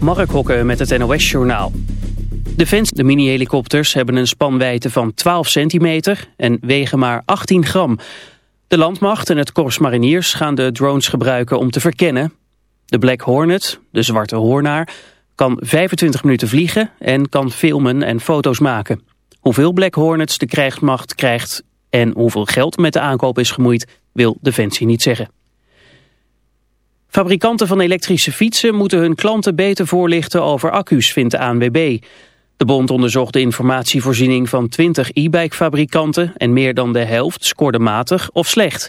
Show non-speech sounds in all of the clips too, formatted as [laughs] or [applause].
Mark Hokke met het NOS Journaal. Defensie, de mini-helikopters hebben een spanwijdte van 12 centimeter en wegen maar 18 gram. De landmacht en het Korps Mariniers gaan de drones gebruiken om te verkennen. De Black Hornet, de zwarte hoornaar, kan 25 minuten vliegen en kan filmen en foto's maken. Hoeveel Black Hornets de krijgsmacht krijgt en hoeveel geld met de aankoop is gemoeid, wil Defensie niet zeggen. Fabrikanten van elektrische fietsen moeten hun klanten beter voorlichten over accu's, vindt de ANWB. De bond onderzocht de informatievoorziening van 20 e-bike fabrikanten en meer dan de helft scoorde matig of slecht.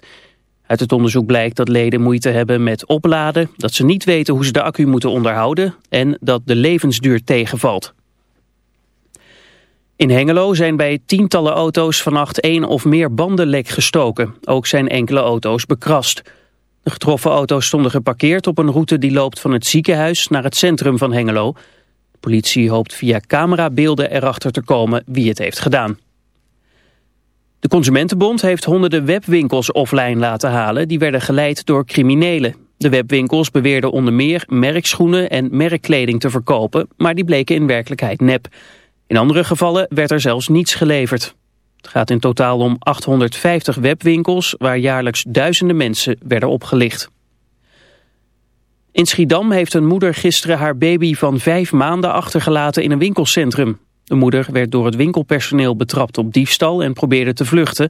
Uit het onderzoek blijkt dat leden moeite hebben met opladen, dat ze niet weten hoe ze de accu moeten onderhouden en dat de levensduur tegenvalt. In Hengelo zijn bij tientallen auto's vannacht één of meer banden lek gestoken. Ook zijn enkele auto's bekrast. De getroffen auto's stonden geparkeerd op een route die loopt van het ziekenhuis naar het centrum van Hengelo. De politie hoopt via camerabeelden erachter te komen wie het heeft gedaan. De Consumentenbond heeft honderden webwinkels offline laten halen. Die werden geleid door criminelen. De webwinkels beweerden onder meer merkschoenen en merkkleding te verkopen, maar die bleken in werkelijkheid nep. In andere gevallen werd er zelfs niets geleverd. Het gaat in totaal om 850 webwinkels waar jaarlijks duizenden mensen werden opgelicht. In Schiedam heeft een moeder gisteren haar baby van vijf maanden achtergelaten in een winkelcentrum. De moeder werd door het winkelpersoneel betrapt op diefstal en probeerde te vluchten.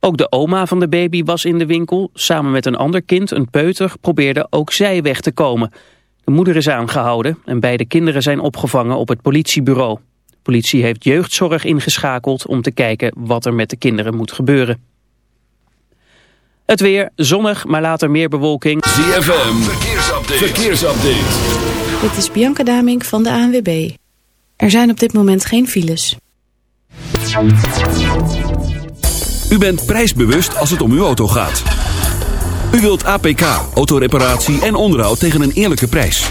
Ook de oma van de baby was in de winkel. Samen met een ander kind, een peuter, probeerde ook zij weg te komen. De moeder is aangehouden en beide kinderen zijn opgevangen op het politiebureau politie heeft jeugdzorg ingeschakeld om te kijken wat er met de kinderen moet gebeuren. Het weer zonnig, maar later meer bewolking. ZFM, verkeersupdate. verkeersupdate. Dit is Bianca Damink van de ANWB. Er zijn op dit moment geen files. U bent prijsbewust als het om uw auto gaat. U wilt APK, autoreparatie en onderhoud tegen een eerlijke prijs.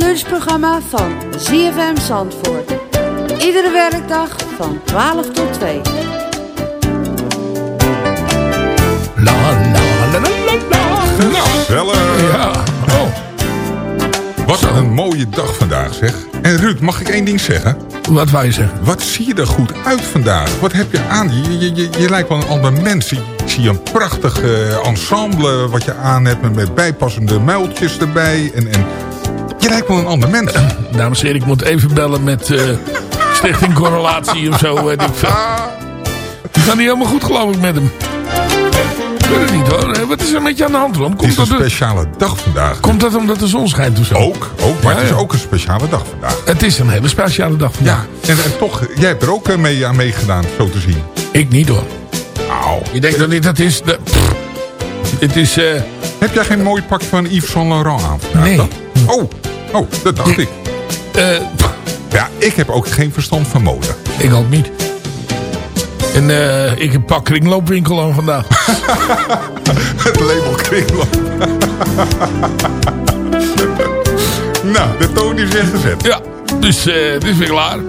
Lunchprogramma van ZFM Zandvoort. Iedere werkdag van 12 tot 2. La la la la la la. Nou, gezellig. Ja. Oh, Wat een mooie dag vandaag, zeg. En Ruud, mag ik één ding zeggen? wat wou je zeggen? Wat zie je er goed uit vandaag? Wat heb je aan? Je, je, je, je lijkt wel een ander mens. Ik zie een prachtig eh, ensemble wat je aan hebt... met, met bijpassende muiltjes erbij. En, en lijkt wel een ander mens. Dames en heren, ik moet even bellen met eh, Stichting Correlatie of zo. Weet ik veel. Het gaat niet helemaal goed geloof ik met hem. Ik weet het niet hoor. wat is er met je aan de hand, Ron? Het Komt is een speciale dag vandaag. komt dat omdat de zon schijnt of zo? Ook, ook, maar Ja, het is ja. ook een speciale dag vandaag. Het is een hele speciale dag vandaag. Ja, en, en toch, jij hebt er ook eh, mee aan meegedaan, zo te zien. Ik niet hoor. Auw. Je denkt dat dit dat is... De, pff. het is... eh, Heb jij geen mooi pak van Yves Saint Laurent aan Nee. dan? Oh, oh, dat dacht ik. eh, Ja, ik heb ook geen verstand van mode. ik ook niet. En eh, ik heb pak kringloopwinkel aan vandaag. [laughs] Het label kringloop. [laughs] nou, de toon is weer gezet. Ja, dus eh het is weer klaar. [laughs]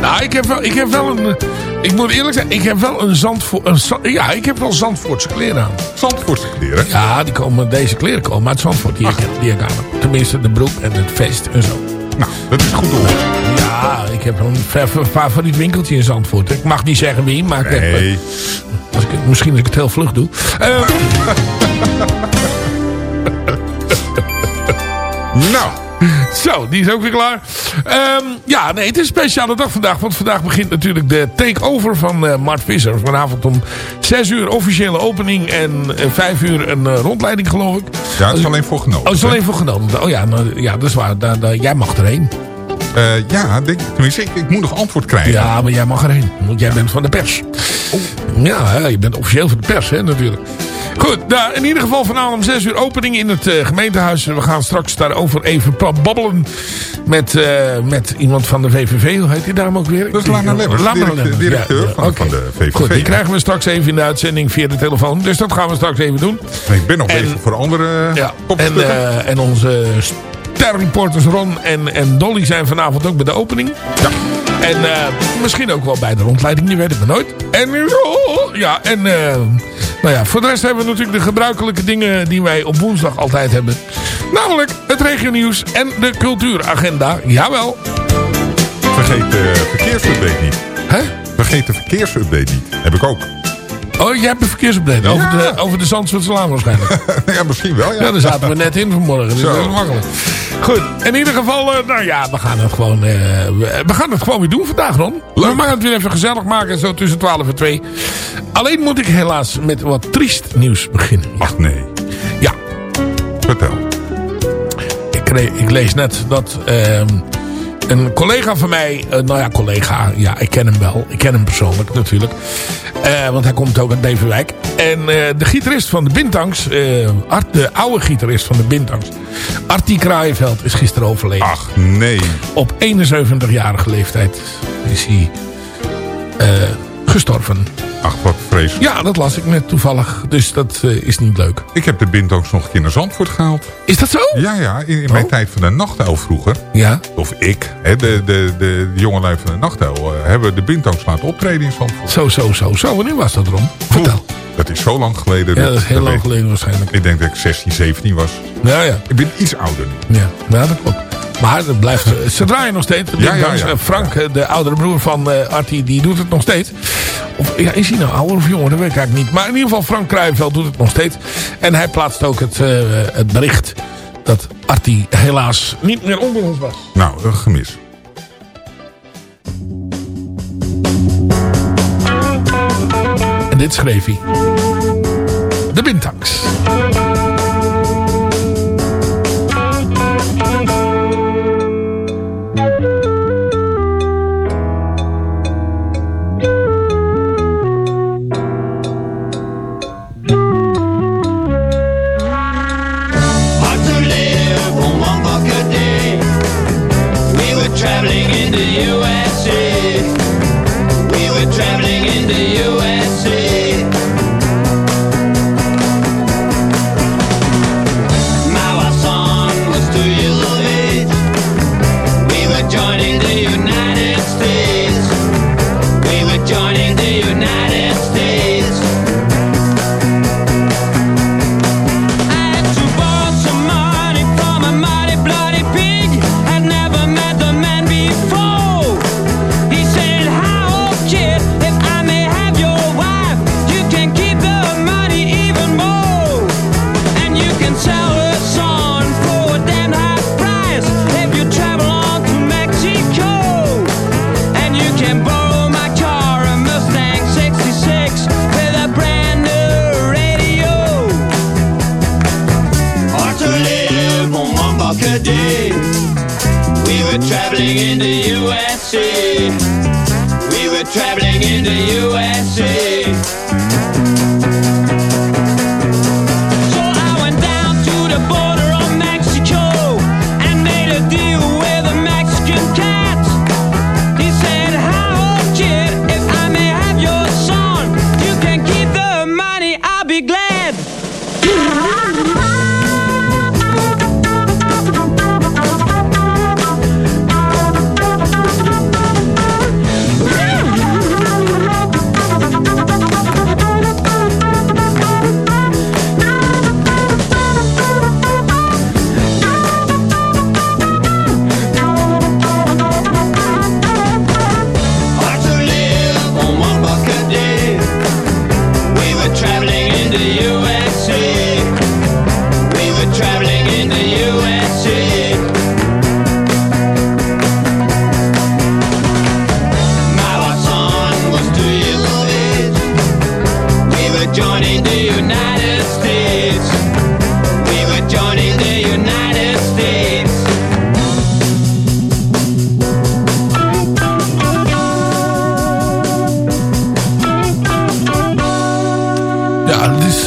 nou, ik heb wel, ik heb wel een... Ik moet eerlijk zijn, ik heb wel een Zandvoort... Ja, ik heb wel Zandvoortse kleren aan. Zandvoortse kleren. Ja, die komen, deze kleren komen uit Zandvoort, die ik, die ik aan heb. Tenminste, de broek en het vest en zo. Nou, dat is goed hoor. Ja, ik heb een fa- fa- favoriet winkeltje in Zandvoort. Ik mag niet zeggen wie, maar ik heb... Nee, Als ik, misschien dat ik het heel vlug doe. Eh, [laughs] nou, Zo, die is ook weer klaar. Ehm, ja, nee, het is een speciale dag vandaag. Want vandaag begint natuurlijk de takeover van eh Mart Visser. Vanavond om 6 uur officiële opening. En eh, 5 uur een eh, rondleiding, geloof ik. ja, het is alleen voor genomen. Oh, het is alleen voor genomen. Oh ja, nou, ja dat is waar. Jij mag erheen. Ja, denk, tenminste, ik, ik moet nog antwoord krijgen. Ja, maar jij mag erheen. Want jij bent van de pers. Ja, hè, je bent officieel van de pers, hè, natuurlijk. Goed, nou, in ieder geval vanavond om 6 uur opening in het eh, gemeentehuis. We gaan straks daarover even babbelen met, eh, met iemand van de VVV. Hoe heet die dame ook weer? Dat is Lana Lemmers, Lana direct- Lemmers, directeur van- oké. van de VVV, Goed, die ja. krijgen we straks even in de uitzending via de telefoon. Dus dat gaan we straks even doen. Ik ben nog En- bezig voor andere Ja, en, eh, en onze sterreporters Ron en, en Dolly zijn vanavond ook bij de opening. Ja. En eh, misschien ook wel bij de rondleiding, die weet ik maar nooit. En, oh, ja, en eh, nou ja, voor de rest hebben we natuurlijk de gebruikelijke dingen die wij op woensdag altijd hebben. Namelijk het regionieuws en de cultuuragenda. Jawel. Vergeet de verkeersupdate niet. Hè? Vergeet de verkeersupdate niet. Heb ik ook. Oh, jij hebt een verkeersupdate over, Ja. de, over de Zandvoortselaan waarschijnlijk. [laughs] ja, misschien wel, ja. Ja, daar zaten we net in vanmorgen. Dus Zo. dat is makkelijk. Goed, in ieder geval, eh, nou ja, we gaan het gewoon, eh, we, we gaan het gewoon weer doen vandaag, Ron. We gaan het weer even gezellig maken, zo tussen 12 en 2. Alleen moet ik helaas met wat triest nieuws beginnen. Ja, Ach nee, ja vertel. ik, ik lees net dat ehm, een collega van mij, eh, nou ja, collega, ja, ik ken hem wel. Ik ken hem persoonlijk natuurlijk. Eh, want hij komt ook uit Beverwijk. En eh, de gitarist van de Bintangs, eh, Art, de oude gitarist van de Bintangs, Artie Kraaienveld, is gisteren overleden. Ach nee. Op 71-jarige leeftijd is hij gestorven. Ach, wat vreselijk. Ja, dat las ik net toevallig. Dus dat eh, is niet leuk. Ik heb de Bintox nog een keer naar Zandvoort gehaald. Is dat zo? Ja, ja, in, in mijn Oh. tijd van de nachtuil vroeger. Ja. Of ik, hè, de, de, de, de jongelui van de nachtuil, eh, hebben de Bintox laten optreden in Zandvoort. Zo, zo, zo. Zo, wanneer was dat, Ron? Vertel. Dat is zo lang geleden. Ja, dat is heel lang geleden waarschijnlijk. Ik denk dat ik 16, 17 was. Ja, ja. Ik ben iets ouder nu. Ja, ja dat klopt. Maar dat blijft, ze draaien nog steeds. Ja, ja, ja. Frank, eh, de oudere broer van eh Artie, die doet het nog steeds. Of, ja, is hij nou ouder of jonger? Dat weet ik eigenlijk niet. Maar in ieder geval, Frank Kruijveld doet het nog steeds. En hij plaatst ook het, eh, het bericht dat Artie helaas niet meer onder ons was. Nou, een gemis. En dit schreef hij. De Bintangs.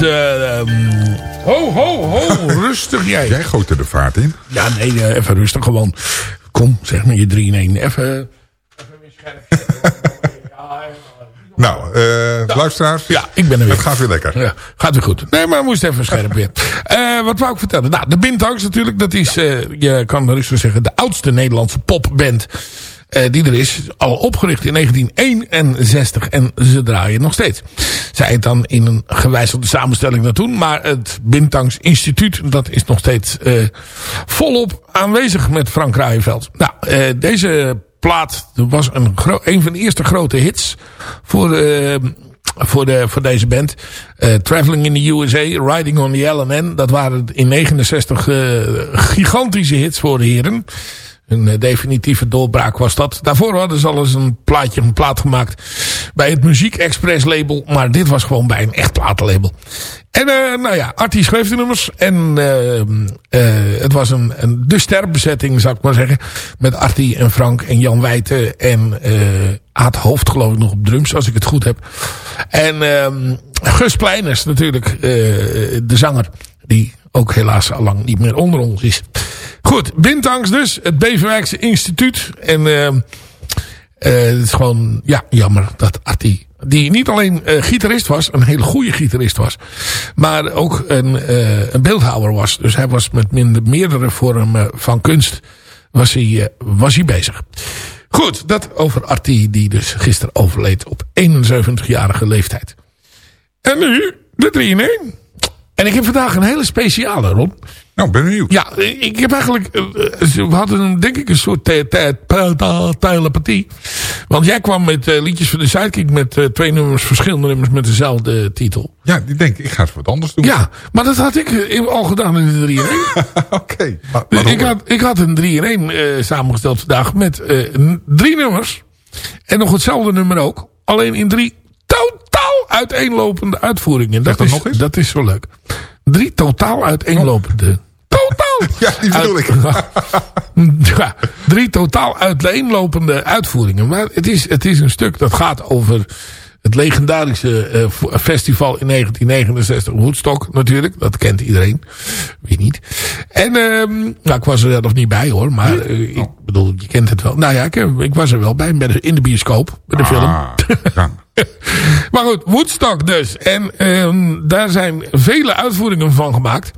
Eh, ehm, ho, ho, ho, [laughs] rustig jij. Jij gooit er de vaart in. Ja, nee, eh, even rustig gewoon. Kom, zeg maar je 3 in 1. Even... [laughs] Nou, eh, luisteraars. Ja, ik ben er weer. Het gaat weer lekker. Ja, gaat weer goed. Nee, maar we moesten even scherp weer. [laughs] Wat wou ik vertellen? Nou, de Bintangs natuurlijk. Dat is, je kan rustig zeggen, de oudste Nederlandse popband die er is. Al opgericht in 1961 en ze draaien nog steeds. Zij het dan in een gewijzigde samenstelling naar toen. Maar het Bintangs Instituut, dat is nog steeds eh, volop aanwezig met Frank Rijenveld. Nou, eh, deze plaat was een, een van de eerste grote hits voor... eh, voor, de, voor deze band. Eh, Traveling in the USA, Riding on the LNN. Dat waren in 69 eh, gigantische hits voor de heren. Een eh, definitieve doorbraak was dat. Daarvoor hadden ze al eens een plaatje, een plaat gemaakt bij het Muziek Express label. Maar dit was gewoon bij een echt platenlabel. En eh, nou ja, Artie schreef de nummers. En eh, het was een, een de sterbezetting, zou ik maar zeggen. Met Artie en Frank en Jan Wijten en Aad Hoofd geloof ik nog op drums, als ik het goed heb. En ehm Gus Pleiners natuurlijk, de zanger. Die ook helaas al lang niet meer onder ons is. Goed, Bintangs dus, het Beverwijkse instituut. En ehm eh, het is gewoon, ja, jammer dat Artie, die niet alleen eh, gitarist was, een hele goede gitarist was, maar ook een, een beeldhouwer was. Dus hij was met minder, meerdere vormen van kunst was hij, was hij bezig. Goed, dat over Artie, die dus gisteren overleed op 71-jarige leeftijd. En nu, de 3 in 1. En ik heb vandaag een hele speciale, Ron. Nou, ben benieuwd. Ja, ik heb eigenlijk... eh, eh, We hadden een, denk ik een soort te- te- te- telepathie. Want jij kwam met eh, liedjes van de Sidekick... met eh, twee nummers, verschillende nummers met dezelfde titel. Ja, die denk ik, ik ga eens wat anders doen. Ja, maar dat had ik eh, al gedaan in de 3 in 1. [laughs] Oké. Maar ik, had, ik had een 3 in 1 eh, samengesteld vandaag met eh, drie nummers. En nog hetzelfde nummer ook. Alleen in drie uiteenlopende uitvoeringen. Dat dat is, nog eens. Dat is zo leuk. Drie totaal uiteenlopende. Totaal! [laughs] Ja, die bedoel ik. [laughs] ja, drie totaal uiteenlopende uitvoeringen. Maar het is, het is een stuk dat gaat over het legendarische eh, festival in 1969. Woodstock natuurlijk. Dat kent iedereen. Wie niet. En ehm nou, ik was er zelf niet bij hoor. Maar eh, ik bedoel, je kent het wel. Nou ja, ik, eh, ik was er wel bij. bij de- In de bioscoop. Bij de film. Ah, [laughs] ja. Maar goed, Woodstock dus. En ehm, daar zijn vele uitvoeringen van gemaakt.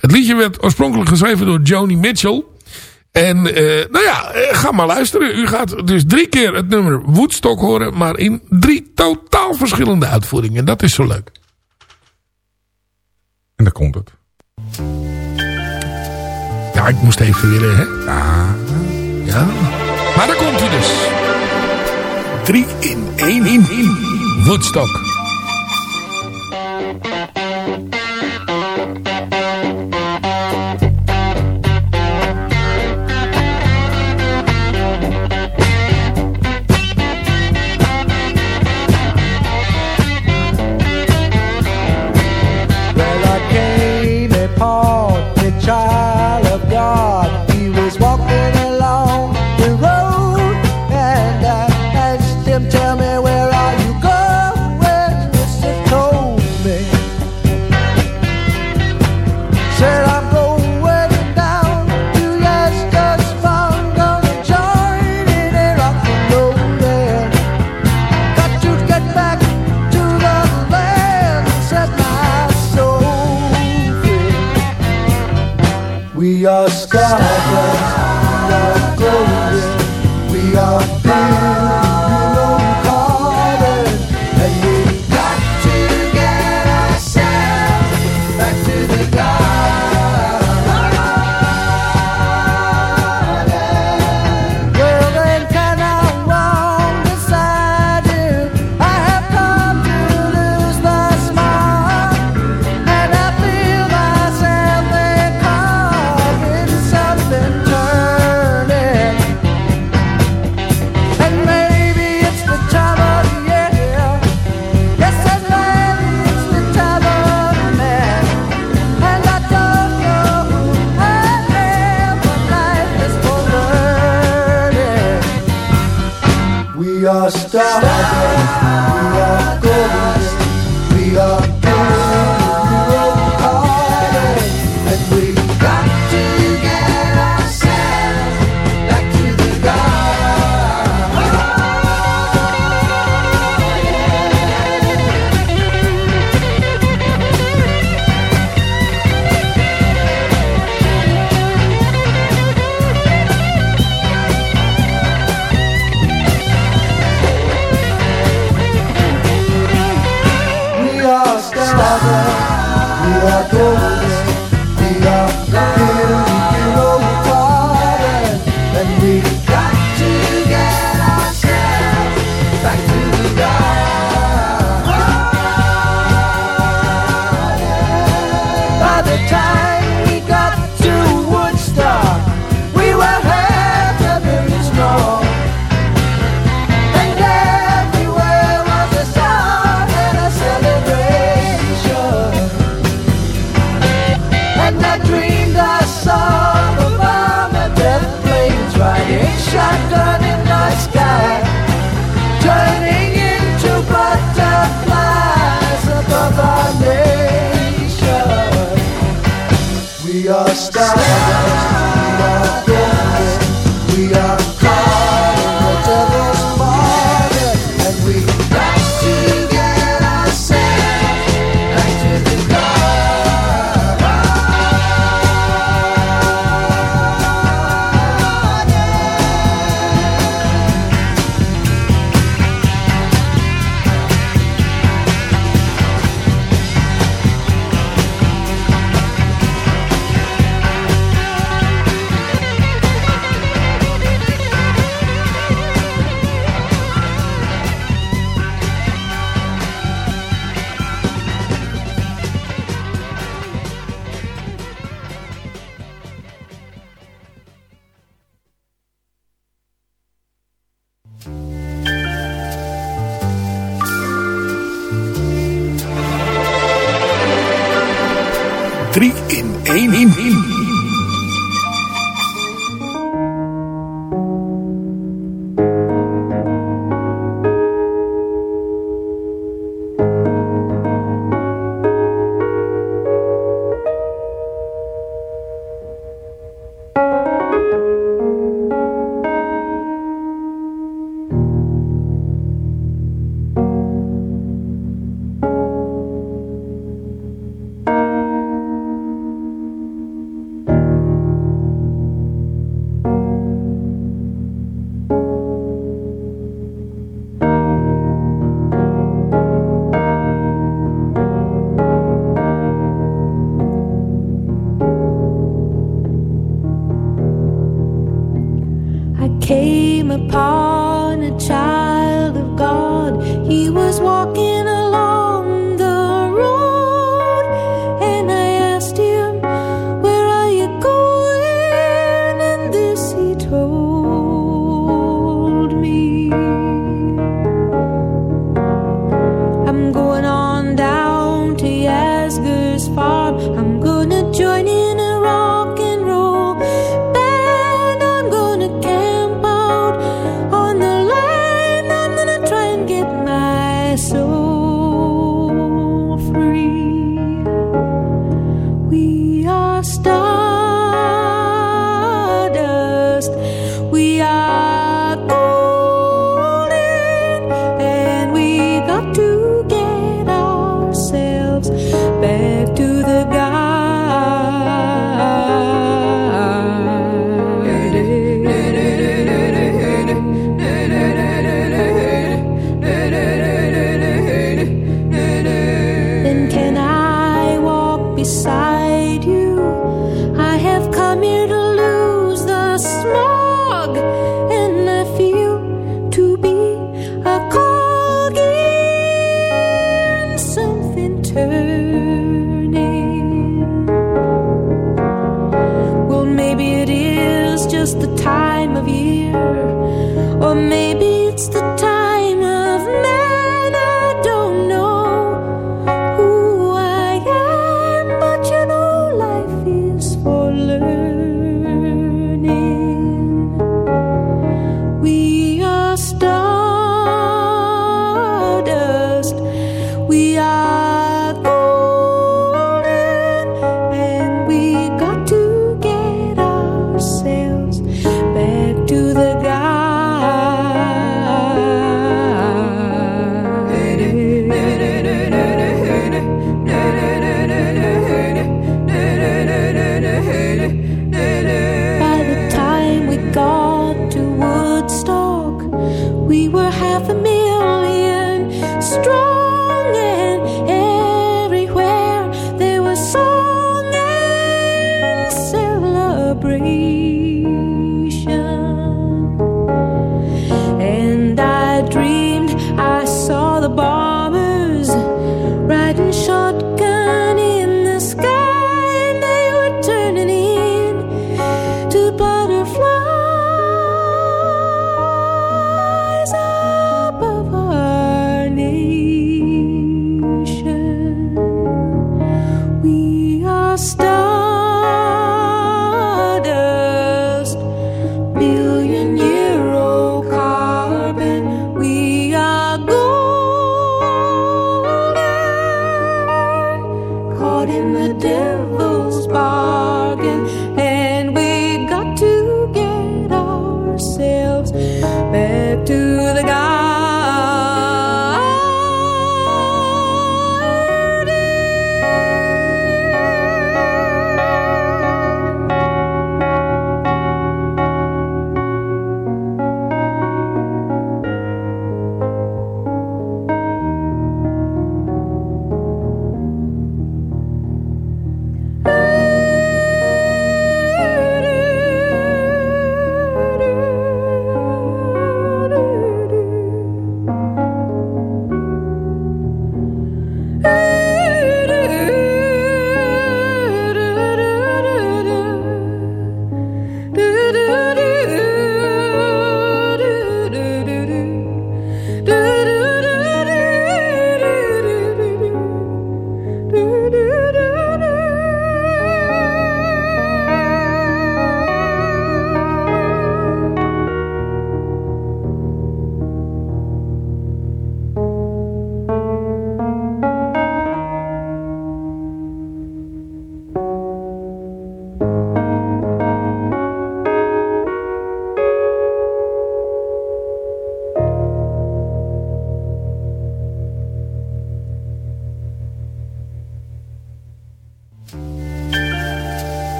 Het liedje werd oorspronkelijk geschreven door Joni Mitchell. En eh, nou ja, eh, ga maar luisteren. U gaat dus drie keer het nummer Woodstock horen. Maar in drie totaal verschillende uitvoeringen. Dat is zo leuk. En daar komt het. Ja, ik moest even weer, hè. Ja. Maar daar komt hij dus. Drie in één in, in. Woodstock. God.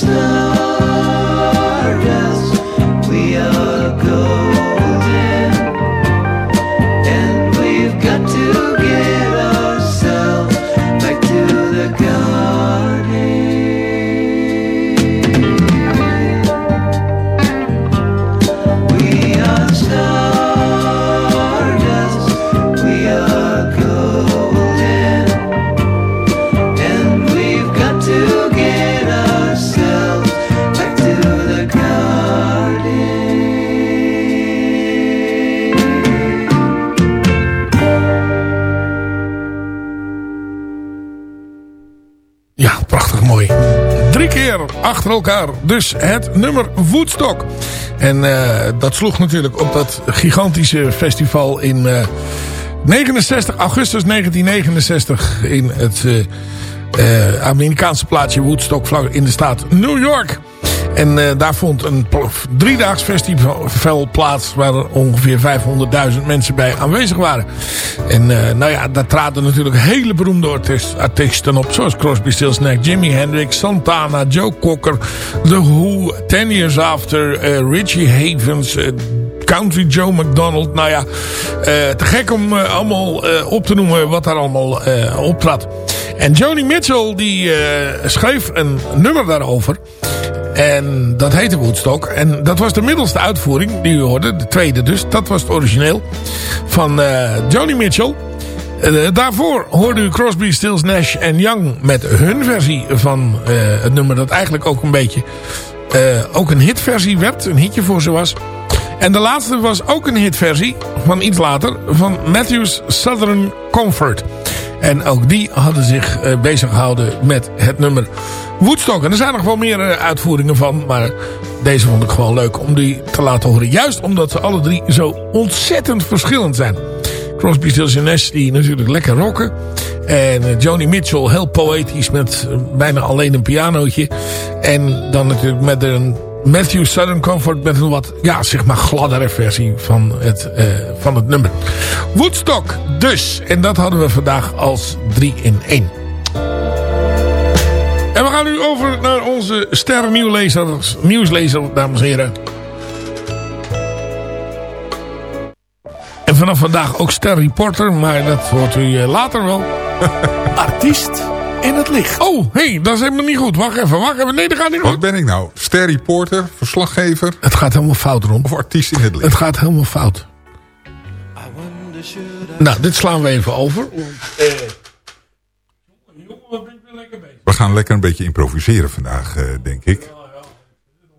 last. Dus het nummer Woodstock. En eh, dat sloeg natuurlijk op dat gigantische festival in eh 69, augustus 1969 in het eh, eh, Amerikaanse plaatsje Woodstock vlak in de staat New York. En eh, daar vond een driedaags festival plaats waar er ongeveer 500.000 mensen bij aanwezig waren. En eh, nou ja, daar traden natuurlijk hele beroemde artiest- artiesten op. Zoals Crosby, Stills, Nash, Jimi Hendrix, Santana, Joe Cocker, The Who, Ten Years After, eh, Richie Havens... Country Joe McDonald. Nou ja, te gek om allemaal op te noemen wat daar allemaal optrad. En Joni Mitchell die schreef een nummer daarover. En dat heette Woodstock. En dat was de middelste uitvoering die u hoorde. De tweede dus. Dat was het origineel. Van eh Joni Mitchell. Eh, daarvoor hoorde u Crosby, Stills, Nash en Young met hun versie van eh, het nummer dat eigenlijk ook een beetje ook een hitversie werd. Een hitje voor ze was. En de laatste was ook een hitversie van iets later van Matthews Southern Comfort. En ook die hadden zich bezig gehouden met het nummer Woodstock. En er zijn nog wel meer eh, uitvoeringen van. Maar deze vond ik gewoon leuk om die te laten horen. Juist omdat ze alle drie zo ontzettend verschillend zijn. Crosby, Stills Nash die natuurlijk lekker rocken. En eh, Joni Mitchell heel poëtisch met eh, bijna alleen een pianootje. En dan natuurlijk met een Matthew Southern Comfort met een wat, ja, zeg maar gladdere versie van het, van het nummer. Woodstock dus. En dat hadden we vandaag als 3 in 1. Over naar onze sterrennieuwslezer, nieuwslezer, dames en heren. En vanaf vandaag ook sterreporter, maar dat hoort u eh, later wel. [laughs] Artiest in het licht. Oh, hé, hey, dat is helemaal niet goed. Wacht even, wacht even. Nee, dat gaat niet Wat goed. ben ik nou? Sterreporter, verslaggever Het gaat helemaal fout rond. of artiest in het licht? Het gaat helemaal fout. Nou, dit slaan we even over. We gaan lekker een beetje improviseren vandaag, eh, denk ik.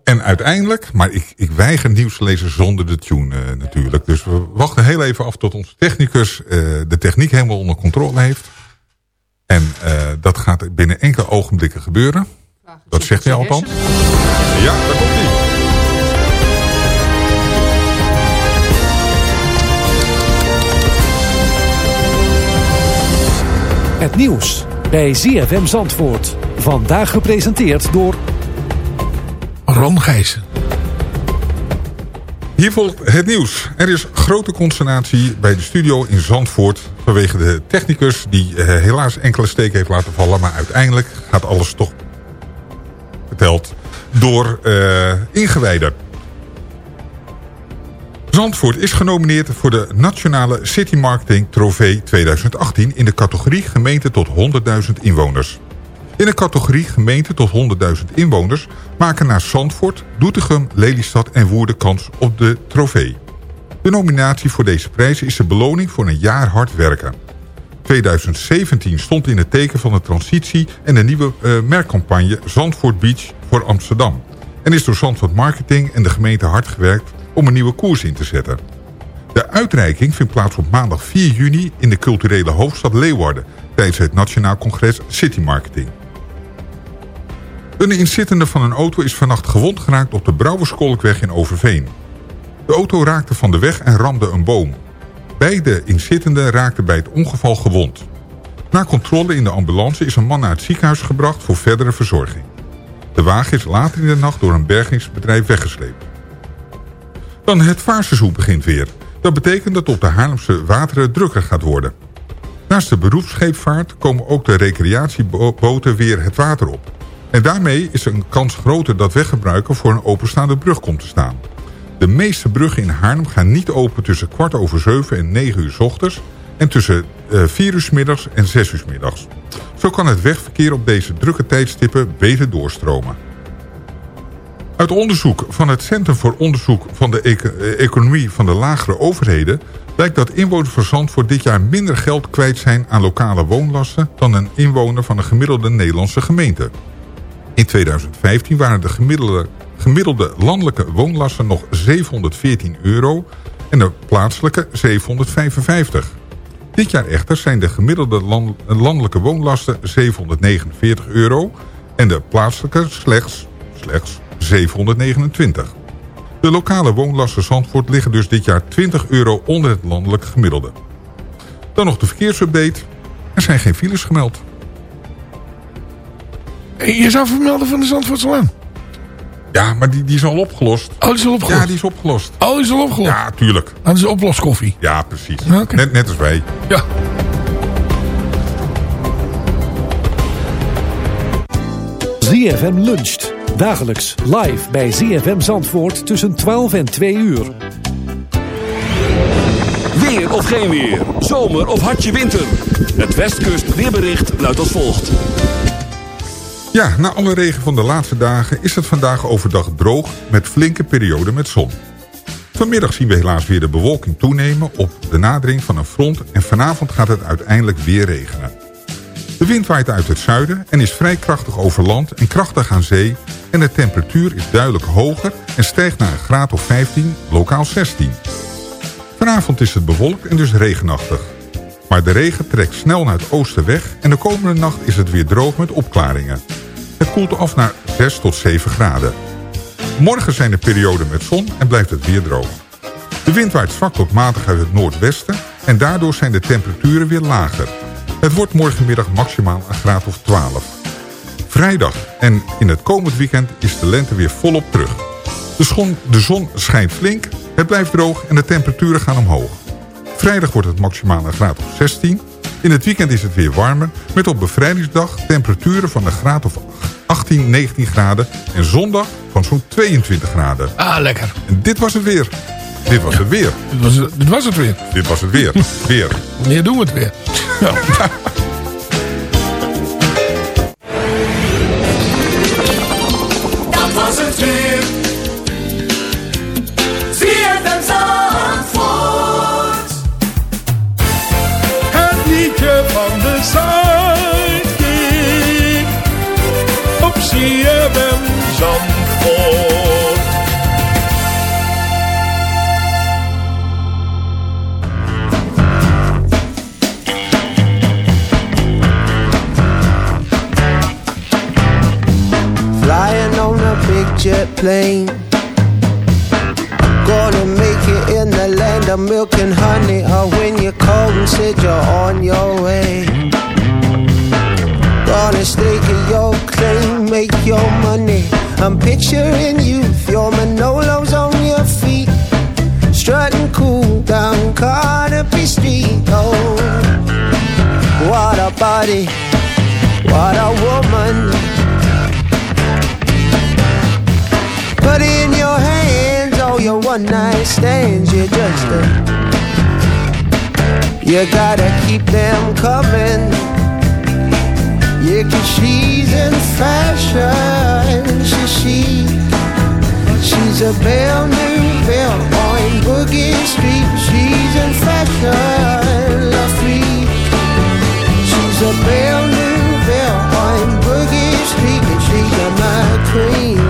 En uiteindelijk, maar ik, ik weiger nieuws te lezen zonder de tune eh, natuurlijk. Dus we wachten heel even af tot onze technicus eh, de techniek helemaal onder controle heeft. En eh, dat gaat binnen enkele ogenblikken gebeuren. Dat zegt hij althans. Ja, daar komt hij. Het nieuws bij ZFM Zandvoort. Vandaag gepresenteerd door... Ron Gijssen. Hier volgt het nieuws. Er is grote consternatie bij de studio in Zandvoort... vanwege de technicus die eh, helaas enkele steken heeft laten vallen... maar uiteindelijk gaat alles toch verteld door eh ingewijden. Zandvoort is genomineerd voor de Nationale City Marketing Trofee 2018... in de categorie gemeente tot 100.000 inwoners. In de categorie gemeente tot 100.000 inwoners maken naar Zandvoort, Doetinchem, Lelystad en Woerden kans op de trofee. De nominatie voor deze prijs is de beloning voor een jaar hard werken. 2017 stond in het teken van de transitie en de nieuwe eh, merkcampagne Zandvoort Beach voor Amsterdam. En is door Zandvoort Marketing en de gemeente hard gewerkt om een nieuwe koers in te zetten. De uitreiking vindt plaats op maandag 4 juni in de culturele hoofdstad Leeuwarden... tijdens het Nationaal Congres City Marketing. Een inzittende van een auto is vannacht gewond geraakt op de Brouwerskolkweg in Overveen. De auto raakte van de weg en ramde een boom. Beide inzittenden raakten bij het ongeval gewond. Na controle in de ambulance is een man naar het ziekenhuis gebracht voor verdere verzorging. De wagen is later in de nacht door een bergingsbedrijf weggesleept. Dan het vaarseizoen begint weer. Dat betekent dat op de Haarlemse wateren drukker gaat worden. Naast de beroepsscheepvaart komen ook de recreatieboten weer het water op. En daarmee is een kans groter dat weggebruiker voor een openstaande brug komt te staan. De meeste bruggen in Haarlem gaan niet open tussen kwart over zeven en negen uur 's ochtends... en tussen eh, vier uur 's middags en zes uur 's middags. Zo kan het wegverkeer op deze drukke tijdstippen beter doorstromen. Uit onderzoek van het Centrum voor Onderzoek van de eh, Economie van de Lagere Overheden... blijkt dat inwoners van Zandvoort dit jaar minder geld kwijt zijn aan lokale woonlasten... dan een inwoner van een gemiddelde Nederlandse gemeente. In 2015 waren de gemiddelde, landelijke woonlasten nog 714 euro... en de plaatselijke 755. Dit jaar echter zijn de gemiddelde land- landelijke woonlasten 749 euro... en de plaatselijke slechts, slechts 729. De lokale woonlasten Zandvoort liggen dus dit jaar 20 euro onder het landelijk gemiddelde. Dan nog de verkeersupdate. Er zijn geen files gemeld. Je zou vermelden van de Zandvoortselaan. Ja, maar die, die is al opgelost. Oh, die is al opgelost? Ja, die is opgelost. Oh, die is al opgelost? Ja, tuurlijk. Dat is oploskoffie. Ja, precies. Net, net als wij. Ja. ZFM luncht. Dagelijks live bij ZFM Zandvoort tussen 12 en 2 uur. Weer of geen weer. Zomer of hartje winter. Het Westkust weerbericht luidt als volgt. Ja, na alle regen van de laatste dagen is het vandaag overdag droog met flinke perioden met zon. Vanmiddag zien we helaas weer de bewolking toenemen op de nadering van een front en vanavond gaat het uiteindelijk weer regenen. De wind waait uit het zuiden en is vrij krachtig over land en krachtig aan zee en de temperatuur is duidelijk hoger en stijgt naar een graad of 15, lokaal 16. Vanavond is het bewolkt en dus regenachtig. Maar de regen trekt snel naar het oosten weg en de komende nacht is het weer droog met opklaringen. Het koelt af naar 6 tot 7 graden. Morgen zijn er perioden met zon en blijft het weer droog. De wind waait zwak tot matig uit het noordwesten en daardoor zijn de temperaturen weer lager. Het wordt morgenmiddag maximaal een graad of 12. Vrijdag en in het komend weekend is de lente weer volop terug. De, schon- de zon schijnt flink, het blijft droog en de temperaturen gaan omhoog. Vrijdag wordt het maximaal een graad of 16. In het weekend is het weer warmer, met op bevrijdingsdag temperaturen van een graad of 18, 19 graden. En zondag van zo'n 22 graden. Ah, lekker. En dit was het weer. Dit was het weer. Dit was, het- dit was het weer. Dit was het weer. weer. [laughs] Wanneer doen we het weer? Dat was het weer. ZFM Zandvoort. Het liedje van de Zuidkiek. Op CFM Zandvoort. Jet plane. Gonna make it in the land of milk and honey. Or when you called and said you're on your way. Gonna stake your claim, make your money. I'm picturing you, your Manolos on your feet. Strutting cool down Carnaby Street. Oh, what a body, what a woman. Put in your hands all your one night stands. you're just uh, you gotta keep them coming. Yeah, 'cause she's in fashion. She, she, she's a belle new belle on Boogie Street. She's in fashion, la freak. She's a belle new belle on Boogie Street, and she's a my queen.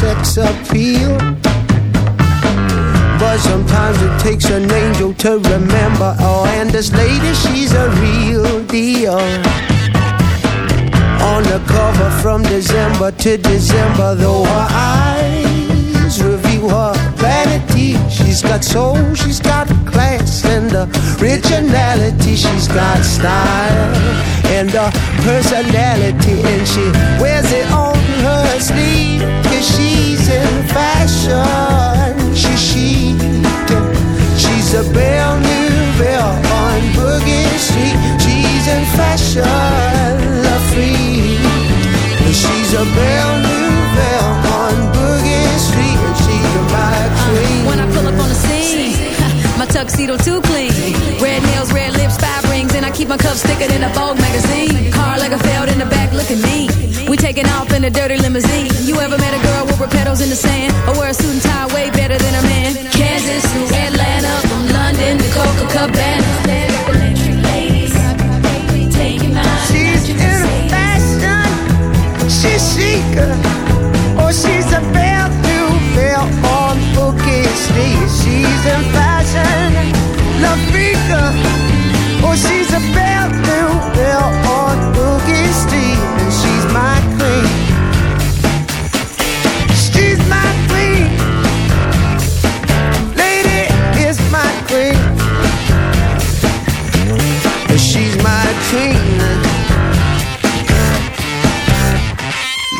Sex appeal. But sometimes it takes an angel to remember. Oh, and this lady, she's a real deal. On the cover from December to December, though her eyes reveal her vanity. She's got soul, she's got class and originality. She's got style and a personality, and she wears it on her sleeve. Fashion. She chic. She's a belle new belle on Boogie Street. She's in fashion, la free. She's a belle new belle on Boogie Street, she's a my queen. When I pull up on the scene, [laughs] my tuxedo too clean. Red nails, red my cup's thicker than a Vogue magazine. Car like a failed in the back, look at me. We taking off in a dirty limousine. You ever met a girl with her pedals in the sand? Or wear a suit and tie way better than a man? Kansas to Atlanta, from London to Coca Cabana. She's in fashion. She's chic. Or she's a belle to belle on bookish. She's in fashion. La Fica. Oh, she's a belle. On Boogie Street, and she's my queen. She's my queen. Lady my queen. She's my queen.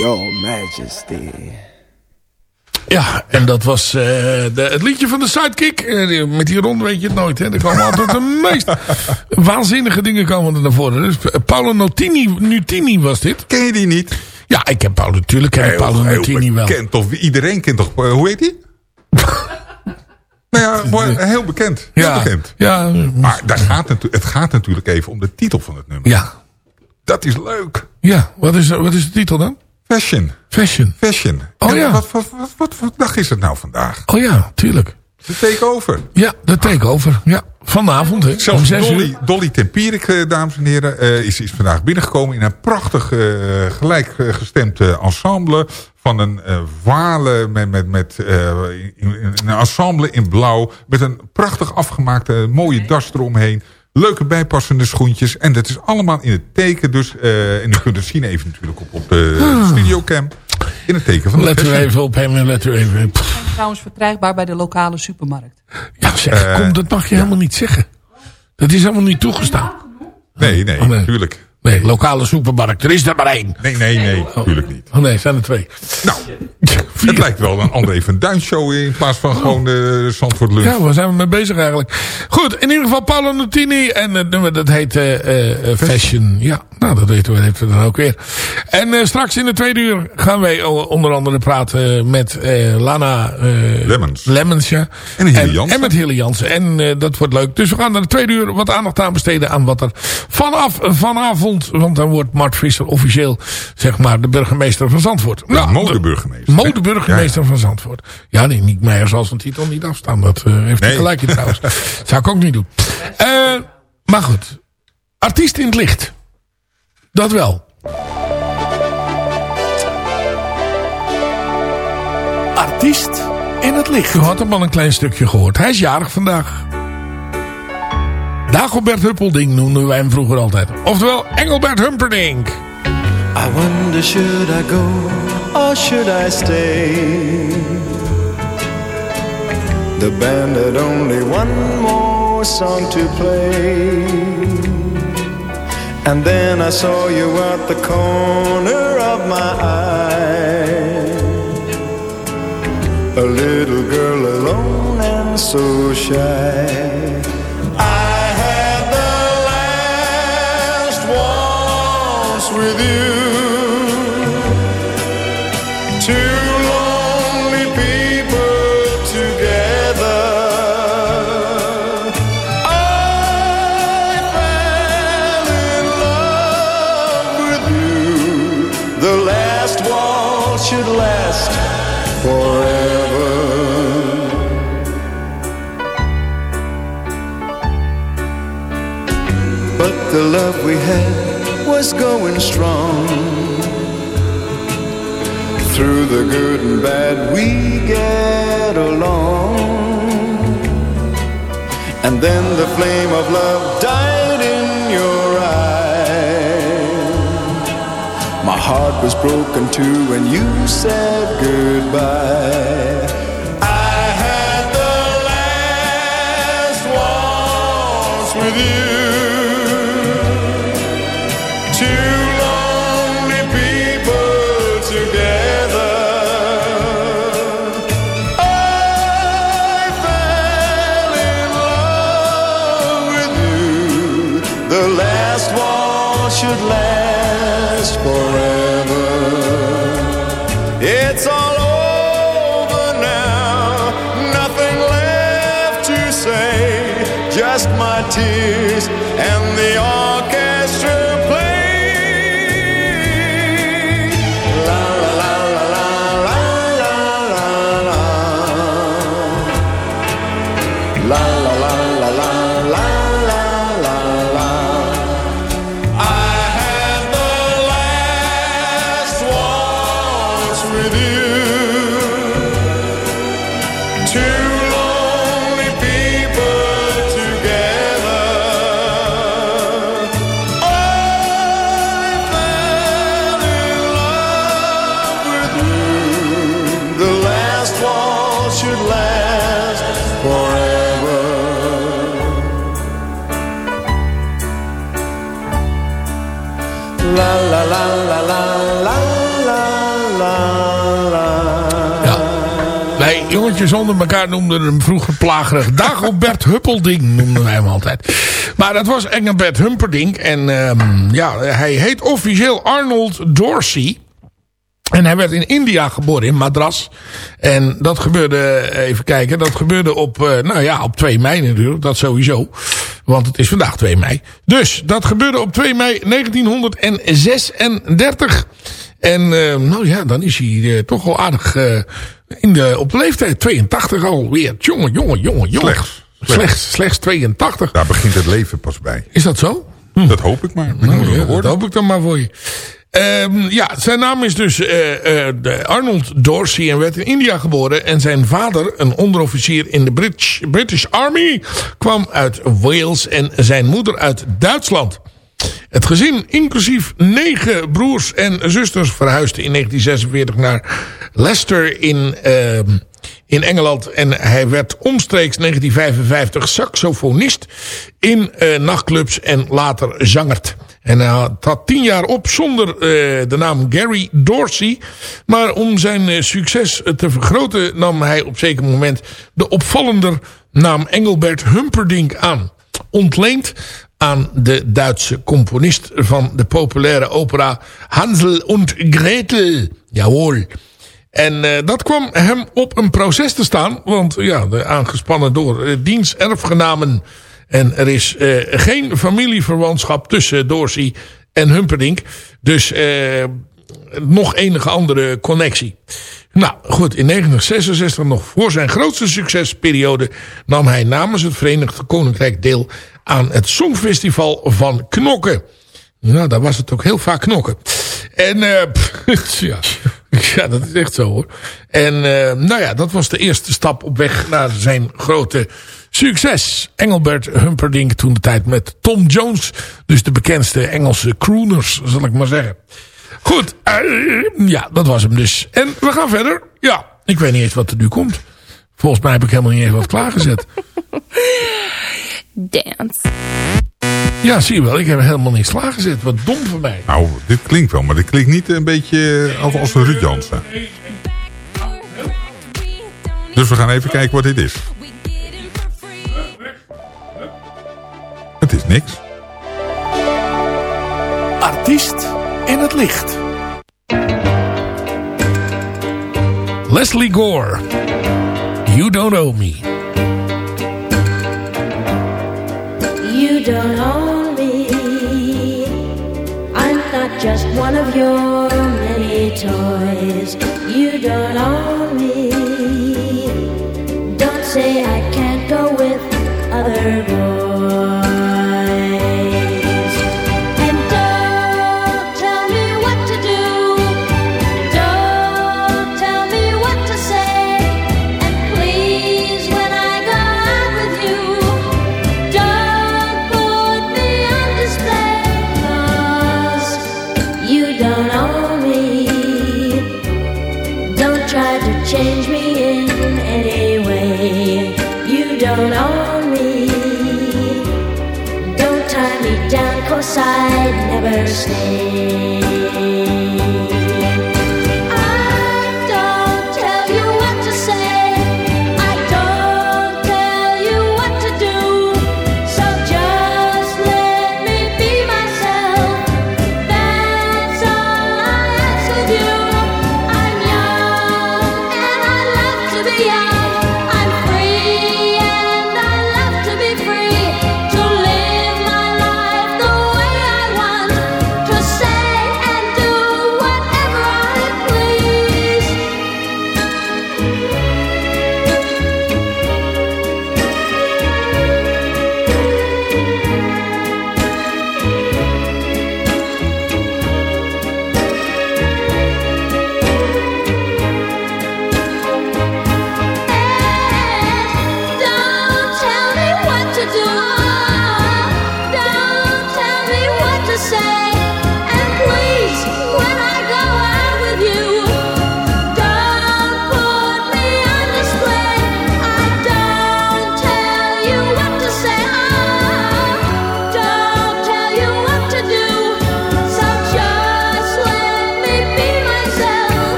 Your Majesty. Ja, en dat was eh, de, het liedje van de Sidekick. Eh, met die ronde weet je het nooit. Hè. Er komen altijd de [laughs] meest waanzinnige dingen komen er naar voren. Dus eh, Paolo Nutini, Nutini was dit. Ken je die niet? Ja, ik ken Paolo natuurlijk. Ken ik Paolo Nutini wel. bekend. Of iedereen kent toch... hoe heet die? [laughs] nou ja, heel bekend. Heel Ja. bekend. Ja, Maar daar gaat het, het gaat natuurlijk even om de titel van het nummer. Ja. Dat is leuk. Ja, wat is, wat is de titel dan? Fashion. Fashion. Fashion. Oh En ja. Wat, wat, wat, wat, wat dag is het nou vandaag? Oh ja, tuurlijk. De takeover. Ja, de takeover. Ja, vanavond hè. Om Zelfs zes Dolly, uur. Dolly Tempierik, eh, dames en heren, eh, is, is vandaag binnengekomen in een prachtig eh, gelijkgestemd ensemble. Van een eh wale met, met, met eh, in- in- een ensemble in blauw. Met een prachtig afgemaakte mooie das eromheen. Leuke bijpassende schoentjes. En dat is allemaal in het teken. Dus, eh, en u kunt het zien even natuurlijk op, op de Ah. studiocam. In het teken van de Let u fashion. even op hem en let u even... Pff, Trouwens verkrijgbaar bij de lokale supermarkt. Ja, zeg, Eh, kom, dat mag je helemaal niet zeggen. Dat is helemaal niet toegestaan. Nee, nee, Oh, nee. Nee, lokale supermarkt. Er is er maar één. Nee, nee, nee, natuurlijk niet. Oh nee, zijn er twee. Nou, [laughs] het lijkt wel een André van Duin show in plaats van gewoon de Zandvoort Lunch. Ja, waar zijn we mee bezig eigenlijk? Goed, in ieder geval Paolo Nutini. En het nummer dat heet eh, eh, eh, Fashion. Ja, nou dat weten we, weten we dan ook weer. En eh, straks in de tweede uur gaan wij o- onder andere praten met eh, Lana eh, Lemmens. Lemmens, ja. En Hilly Jansen. en met Hilly Jansen. En eh, dat wordt leuk. Dus we gaan er de tweede uur wat aandacht aan besteden aan wat er vanaf vanavond... Want dan wordt Mart Visser officieel, zeg maar, de burgemeester van Zandvoort. De modeburgemeester. Modeburgemeester van Zandvoort. Ja, nee, niet Meijer zal zijn titel niet afstaan. Dat eh, heeft hij Nee. gelijk in trouwens. [laughs] Zou ik ook niet doen. Eh, maar goed. Artiest in het licht. Dat wel. Artiest in het licht. U had hem al een klein stukje gehoord. Hij is jarig vandaag. Dagobert Huppelding noemden wij hem vroeger altijd. Oftewel Engelbert Humperdinck. I wonder should I go or should I stay? The band had only one more song to play. And then I saw you at the corner of my eye. A little girl alone and so shy. With you. Strong. Through the good and bad, we get along. And then the flame of love died in your eyes. My heart was broken too when you said goodbye. I had the last waltz with you. The last waltz should last forever. It's all over now, nothing left to say, just my tears and the jongetjes onder elkaar noemden hem vroeger plagerig. Dagobert Huppelding noemden wij hem altijd. Maar dat was Engelbert Humperdinck. En ehm, ja, hij heet officieel Arnold Dorsey. En hij werd in India geboren, in Madras. En dat gebeurde, even kijken, dat gebeurde op, eh, nou ja, op 2 mei natuurlijk. Dat sowieso. Want het is vandaag 2 mei. Dus, dat gebeurde op 2 mei 1936. En uh, nou ja, dan is hij uh, toch al aardig uh, in de, op de leeftijd. 82 alweer. Jongen, jongen, jongen, jongen. Slechts. Slechts, slechts 82. Daar begint het leven pas bij. Is dat zo? Hm. Dat hoop ik maar. Nou, ja, dat hoop ik dan maar voor je. Um, ja, zijn naam is dus uh, uh, Arnold Dorsey en werd in India geboren. En zijn vader, een onderofficier in de British, British Army, kwam uit Wales en zijn moeder uit Duitsland. Het gezin, inclusief negen broers en zusters, verhuisde in 1946 naar Leicester in, uh, in Engeland. En hij werd omstreeks 1955 saxofonist in uh, nachtclubs en later zangert. En hij trad tien jaar op zonder uh, de naam Gary Dorsey. Maar om zijn uh, succes te vergroten nam hij op zeker moment de opvallender naam Engelbert Humperdinck aan. Ontleend aan de Duitse componist van de populaire opera Hansel und Gretel. Jawohl. En uh, dat kwam hem op een proces te staan. Want ja, de, aangespannen door uh, diens erfgenamen. En er is uh, geen familieverwantschap tussen Dorsey en Humperdinck. Dus nog enige andere connectie. Nou goed, in 1966, nog voor zijn grootste succesperiode... nam hij namens het Verenigd Koninkrijk deel aan het Songfestival van Knokken. Nou, daar was het ook heel vaak knokken. En uh, [laughs] ja, dat is echt zo hoor. En uh, nou ja, dat was de eerste stap op weg naar zijn grote succes. Engelbert Humperdinck toen de tijd met Tom Jones. Dus de bekendste Engelse crooners, zal ik maar zeggen. Goed, uh, ja, dat was hem dus. En we gaan verder. Ja, ik weet niet eens wat er nu komt. Volgens mij heb ik helemaal niet eens wat klaargezet. [laughs] Dance. Ja, zie je wel. Ik heb helemaal niks klaargezet. Wat dom van mij. Nou, dit klinkt wel. Maar dit klinkt niet een beetje als, als een Ruud Jansen. Dus we gaan even kijken wat dit is. Het is niks. Artiest in het licht. Leslie Gore. You don't owe me. Don't own me. I'm not just one of your many toys. You don't own me. Don't say I can't go with other boys. overstay.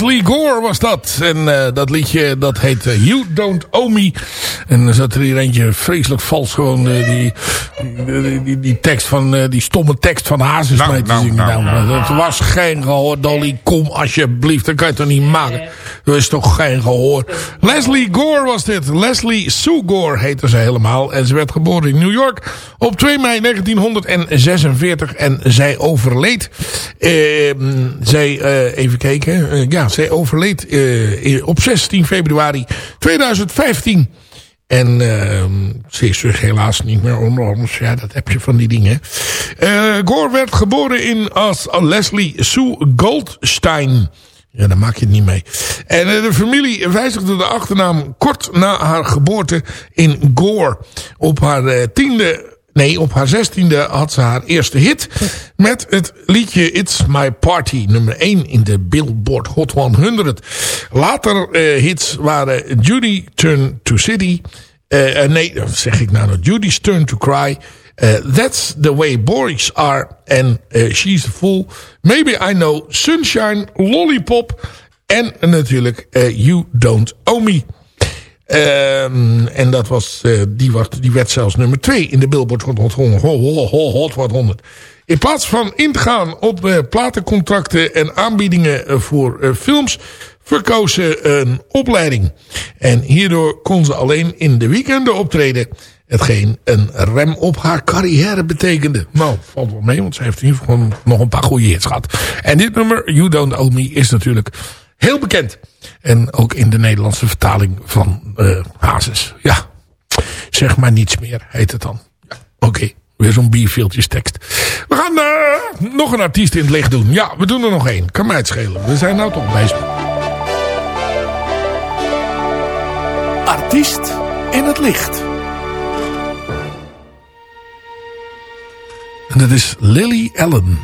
Leslie Gore was dat. En eh, dat liedje dat heet eh, You Don't Owe Me. En dan zat er hier eentje vreselijk vals gewoon eh, die, die, die, die tekst van, eh, die stomme tekst van Hazes Nou, mee te nou, zingen. nou, nou. dat was geen gehoor. Dolly, kom alsjeblieft. Dat kan je toch niet maken. Dat is toch geen gehoor. Leslie Gore was dit. Leslie Sue Gore heette ze helemaal. En ze werd geboren in New York op 2 mei 1946. En zij overleed. ehm, zij, eh, even kijken. eh, ja, zij overleed op 16 februari 2015. En ehm ze is dus helaas niet meer onder ons. Ja, dat heb je van die dingen. Eh Gore werd geboren in als Leslie Sue Goldstein. Ja, daar maak je het niet mee. En eh, de familie wijzigde de achternaam kort na haar geboorte in Gore. Op haar eh, tiende... Nee, op haar zestiende had ze haar eerste hit met het liedje It's My Party, nummer 1 in de Billboard Hot 100. Later eh, hits waren Judy Turn to City, eh, nee, zeg ik nou nog, Judy's Turn to Cry, That's the Way Boys Are en She's a Fool, Maybe I Know, Sunshine, Lollipop en natuurlijk You Don't Owe Me. Ehm, en dat was, eh, die, die werd zelfs nummer 2 in de Billboard Hot 100. Hot, Hot, Hot, Hot 100. In plaats van in te gaan op eh, platencontracten en aanbiedingen eh, voor films... verkoos ze een opleiding. En hierdoor kon ze alleen in de weekenden optreden... hetgeen een rem op haar carrière betekende. Nou, valt wel mee, want ze heeft in ieder geval nog een paar goede hits gehad. En dit nummer, You Don't Owe Me, is natuurlijk heel bekend. En ook in de Nederlandse vertaling van eh Hazes. Ja, zeg maar niets meer, heet het dan. Ja, Oké, weer zo'n bierveeltjes tekst. We gaan eh, nog een artiest in het licht doen. Ja, we doen er nog één. Kan mij het schelen. We zijn nou toch bezig. Artiest in het licht. En dat is Lily Allen.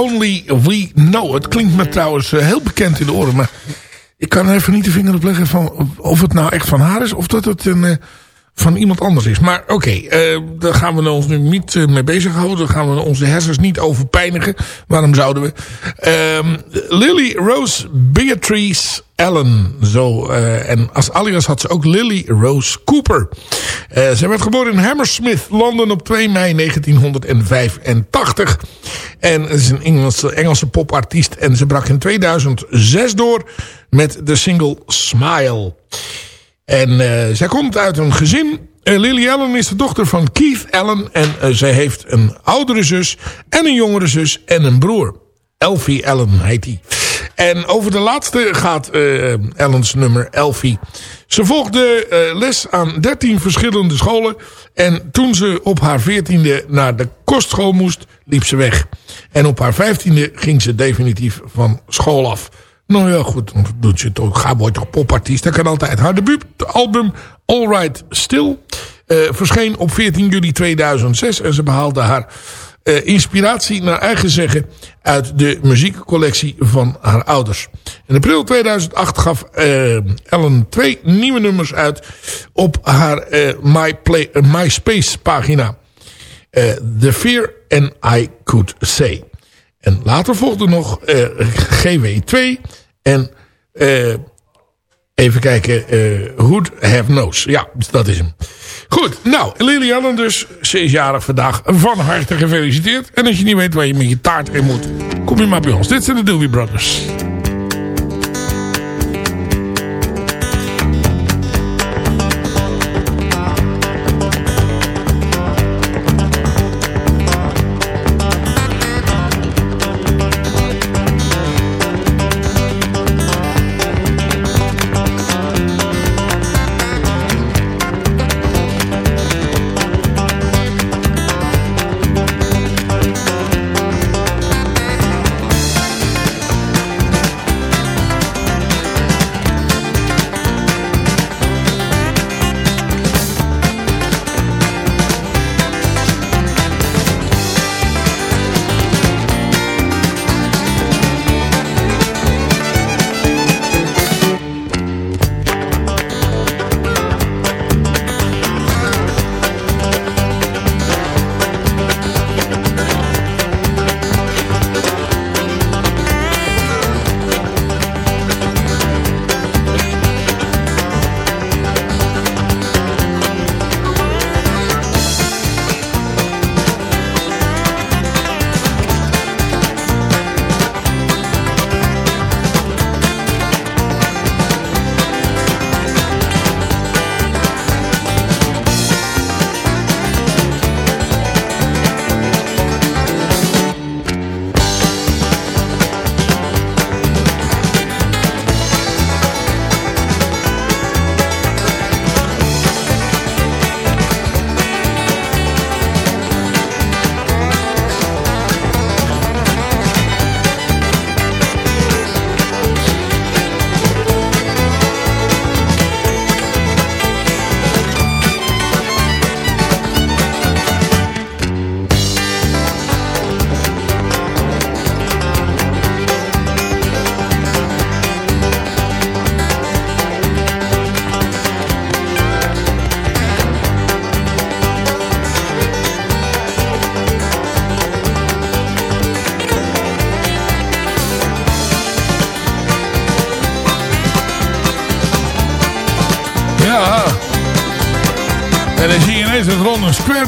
Only We Know. Het klinkt me trouwens eh, heel bekend in de oren. Maar ik kan er even niet de vinger op leggen van of het nou echt van haar is. Of dat het een, eh, van iemand anders is. Maar oké, eh, daar gaan we ons nu niet eh, mee bezighouden. Daar gaan we onze hersens niet over pijnigen. Waarom zouden we? Ehm, Lily Rose Beatrice Allen. Zo, eh, en als alias had ze ook Lily Rose Cooper. Zij werd geboren in Hammersmith, Londen op 2 mei 1985. En ze is een Engelse, Engelse popartiest. En ze brak in 2006 door met de single Smile. En eh, zij komt uit een gezin. Eh, Lily Allen is de dochter van Keith Allen. En eh, zij heeft een oudere zus en een jongere zus en een broer. Elfie Allen heet hij. En over de laatste gaat eh Allens nummer Elfie. Ze volgde les aan 13 verschillende scholen. En toen ze op haar 14e naar de kostschool moest, liep ze weg. En op haar 15e ging ze definitief van school af. Nou ja, goed, dan doet je toch, ga word toch popartiest. Dat kan altijd. Haar debuutalbum All Right Still eh, verscheen op 14 juli 2006. En ze behaalde haar eh, inspiratie naar eigen zeggen uit de muziekcollectie van haar ouders. In april 2008 gaf eh, Ellen twee nieuwe nummers uit op haar My Play, MySpace pagina. The Fear and I Could Say. En later volgde nog eh, GW2 en eh, even kijken, eh Hood Have Knows. Ja, dat is hem. Goed, nou, Lily Allen dus, ze is jarig vandaag. Van harte gefeliciteerd. En als je niet weet waar je met je taart in moet, kom je maar bij ons. Dit zijn de Doobie Brothers.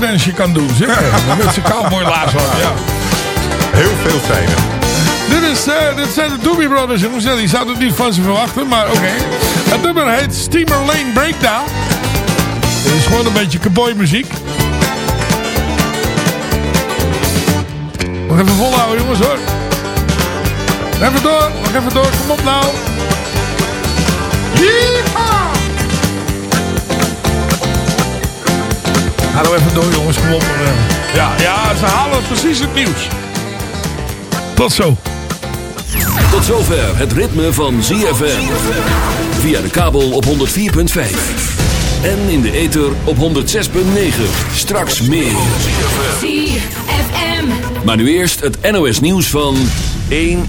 Dance kan doen. Zeg. Met zijn cowboy laars aan. Ja. Heel veel fijner. Dit, is, eh, dit zijn de Doobie Brothers, jongens. Die zouden het niet van ze verwachten, maar oké. Het nummer heet Steamer Lane Breakdown. Dit is gewoon een beetje cowboy muziek. Nog even volhouden, jongens, hoor. Even door, nog even door. Kom op nou. Ga nou even door, jongens. Kom op. Ja, ja, ze halen precies het nieuws. Tot zo. Tot zover het ritme van ZFM. Via de kabel op 104.5. En in de ether op 106.9. Straks meer. ZFM. Maar nu eerst het NOS nieuws van 1